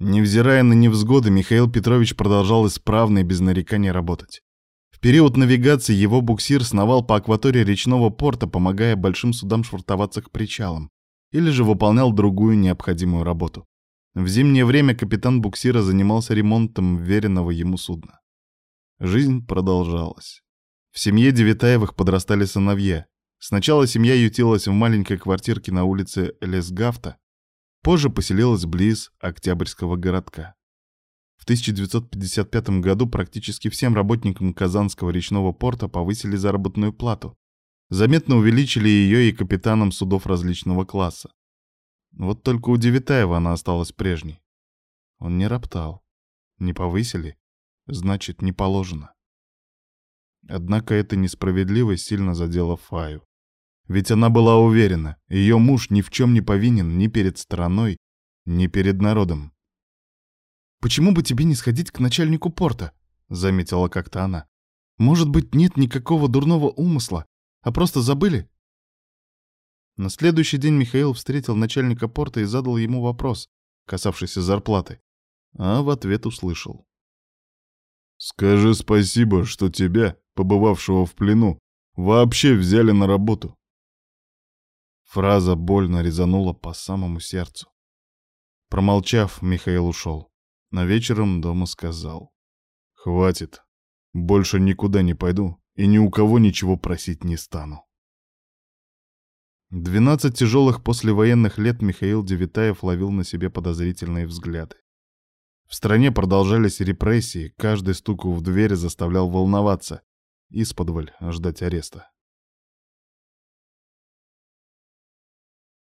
Невзирая на невзгоды, Михаил Петрович продолжал исправно и без нареканий работать. В период навигации его буксир сновал по акватории речного порта, помогая большим судам швартоваться к причалам, или же выполнял другую необходимую работу. В зимнее время капитан буксира занимался ремонтом веренного ему судна. Жизнь продолжалась. В семье Девятаевых подрастали сыновья. Сначала семья ютилась в маленькой квартирке на улице Лесгафта, позже поселилась близ Октябрьского городка. В 1955 году практически всем работникам Казанского речного порта повысили заработную плату. Заметно увеличили ее и капитанам судов различного класса. Вот только у Девитаева она осталась прежней. Он не роптал. Не повысили, значит, не положено. Однако эта несправедливость сильно задела Фаю. Ведь она была уверена, ее муж ни в чем не повинен ни перед страной, ни перед народом. «Почему бы тебе не сходить к начальнику порта?» — заметила как-то она. «Может быть, нет никакого дурного умысла, а просто забыли?» На следующий день Михаил встретил начальника порта и задал ему вопрос, касавшийся зарплаты, а в ответ услышал. «Скажи спасибо, что тебя, побывавшего в плену, вообще взяли на работу». Фраза больно резанула по самому сердцу. Промолчав, Михаил ушел. Но вечером дома сказал. «Хватит. Больше никуда не пойду и ни у кого ничего просить не стану». Двенадцать тяжелых послевоенных лет Михаил Девитаев ловил на себе подозрительные взгляды. В стране продолжались репрессии, каждый стук в дверь заставлял волноваться, исподволь ждать ареста.